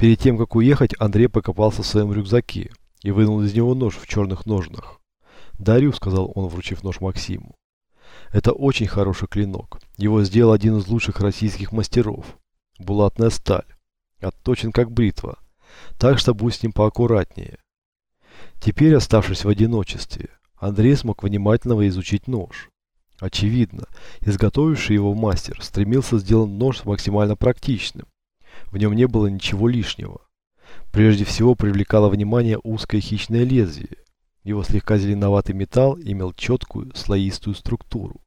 Перед тем, как уехать, Андрей покопался в своем рюкзаке и вынул из него нож в черных ножнах. «Дарю», — сказал он, вручив нож Максиму. «Это очень хороший клинок. Его сделал один из лучших российских мастеров. Булатная сталь. Отточен как бритва. Так что будь с ним поаккуратнее». Теперь, оставшись в одиночестве, Андрей смог внимательно изучить нож. Очевидно, изготовивший его мастер стремился сделать нож максимально практичным. В нем не было ничего лишнего. Прежде всего привлекало внимание узкое хищное лезвие. Его слегка зеленоватый металл имел четкую слоистую структуру.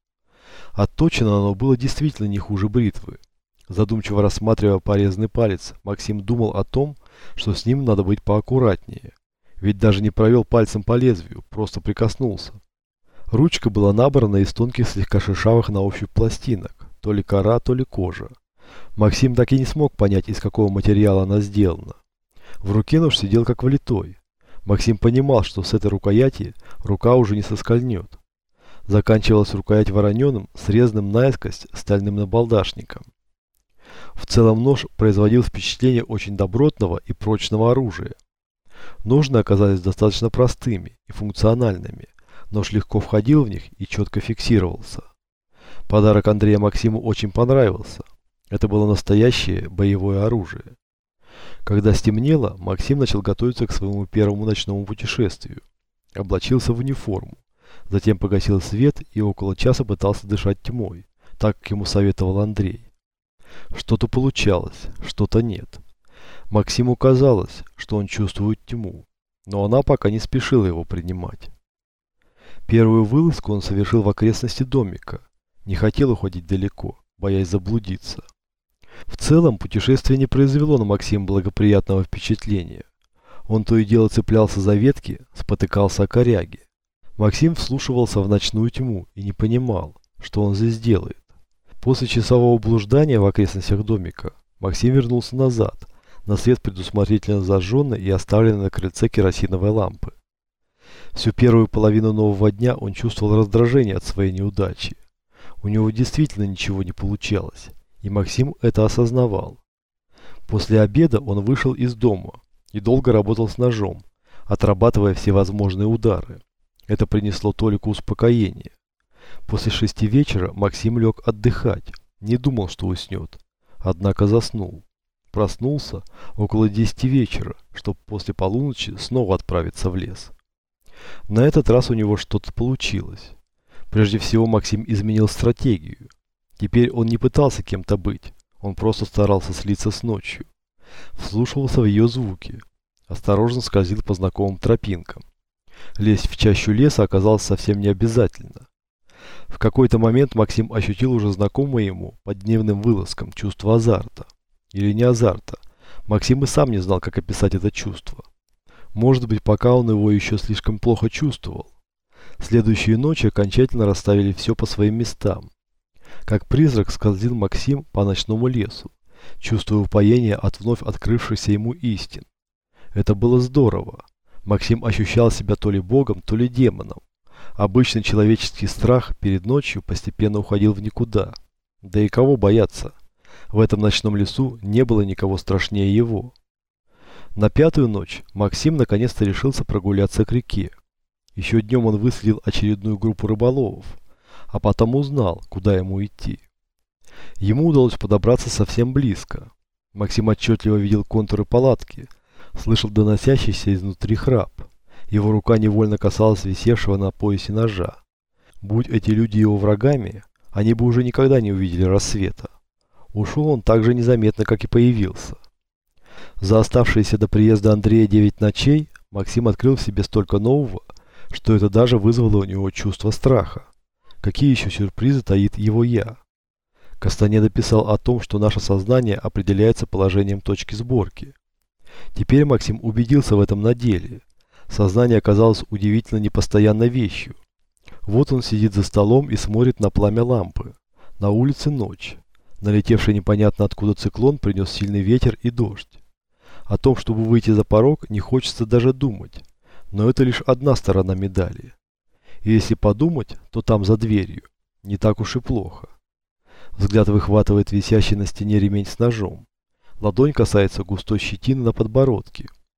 Отточено оно было действительно не хуже бритвы. Задумчиво рассматривая порезанный палец, Максим думал о том, что с ним надо быть поаккуратнее. Ведь даже не провел пальцем по лезвию, просто прикоснулся. Ручка была набрана из тонких слегка шершавых на ощупь пластинок, то ли кора, то ли кожа. Максим так и не смог понять, из какого материала она сделана. В руке нож сидел как влитой. Максим понимал, что с этой рукояти рука уже не соскользнет. Заканчивалась рукоять вороненым, срезанным наискось стальным набалдашником. В целом нож производил впечатление очень добротного и прочного оружия. Ножны оказались достаточно простыми и функциональными. Нож легко входил в них и четко фиксировался. Подарок Андрея Максиму очень понравился. Это было настоящее боевое оружие. Когда стемнело, Максим начал готовиться к своему первому ночному путешествию. Облачился в униформу. Затем погасил свет и около часа пытался дышать тьмой, так как ему советовал Андрей. Что-то получалось, что-то нет. Максиму казалось, что он чувствует тьму, но она пока не спешила его принимать. Первую вылазку он совершил в окрестности домика. Не хотел уходить далеко, боясь заблудиться. В целом, путешествие не произвело на Максима благоприятного впечатления. Он то и дело цеплялся за ветки, спотыкался о коряги. Максим вслушивался в ночную тьму и не понимал, что он здесь делает. После часового блуждания в окрестностях домика Максим вернулся назад, на свет предусмотрительно зажженной и оставленной на крыльце керосиновой лампы. Всю первую половину нового дня он чувствовал раздражение от своей неудачи. У него действительно ничего не получалось и Максим это осознавал. После обеда он вышел из дома и долго работал с ножом, отрабатывая всевозможные удары. Это принесло Толику успокоение. После шести вечера Максим лег отдыхать, не думал, что уснет, однако заснул. Проснулся около десяти вечера, чтобы после полуночи снова отправиться в лес. На этот раз у него что-то получилось. Прежде всего Максим изменил стратегию. Теперь он не пытался кем-то быть, он просто старался слиться с ночью. Вслушивался в ее звуки, осторожно скользил по знакомым тропинкам. Лезть в чащу леса оказалось совсем не обязательно. В какой-то момент Максим ощутил уже знакомое ему под дневным вылазком чувство азарта. Или не азарта. Максим и сам не знал, как описать это чувство. Может быть, пока он его еще слишком плохо чувствовал. Следующие ночи окончательно расставили все по своим местам. Как призрак скользил Максим по ночному лесу, чувствуя упоение от вновь открывшихся ему истин. Это было здорово. Максим ощущал себя то ли богом, то ли демоном. Обычный человеческий страх перед ночью постепенно уходил в никуда. Да и кого бояться? В этом ночном лесу не было никого страшнее его. На пятую ночь Максим наконец-то решился прогуляться к реке. Еще днем он выследил очередную группу рыболовов а потом узнал, куда ему идти. Ему удалось подобраться совсем близко. Максим отчетливо видел контуры палатки, слышал доносящийся изнутри храп. Его рука невольно касалась висевшего на поясе ножа. Будь эти люди его врагами, они бы уже никогда не увидели рассвета. Ушел он так же незаметно, как и появился. За оставшиеся до приезда Андрея девять ночей Максим открыл в себе столько нового, что это даже вызвало у него чувство страха. Какие еще сюрпризы таит его «я»? Кастанеда писал о том, что наше сознание определяется положением точки сборки. Теперь Максим убедился в этом на деле. Сознание оказалось удивительно непостоянной вещью. Вот он сидит за столом и смотрит на пламя лампы. На улице ночь. Налетевший непонятно откуда циклон принес сильный ветер и дождь. О том, чтобы выйти за порог, не хочется даже думать. Но это лишь одна сторона медали. И если подумать, то там за дверью не так уж и плохо. Взгляд выхватывает висящий на стене ремень с ножом. Ладонь касается густой щетины на подбородке.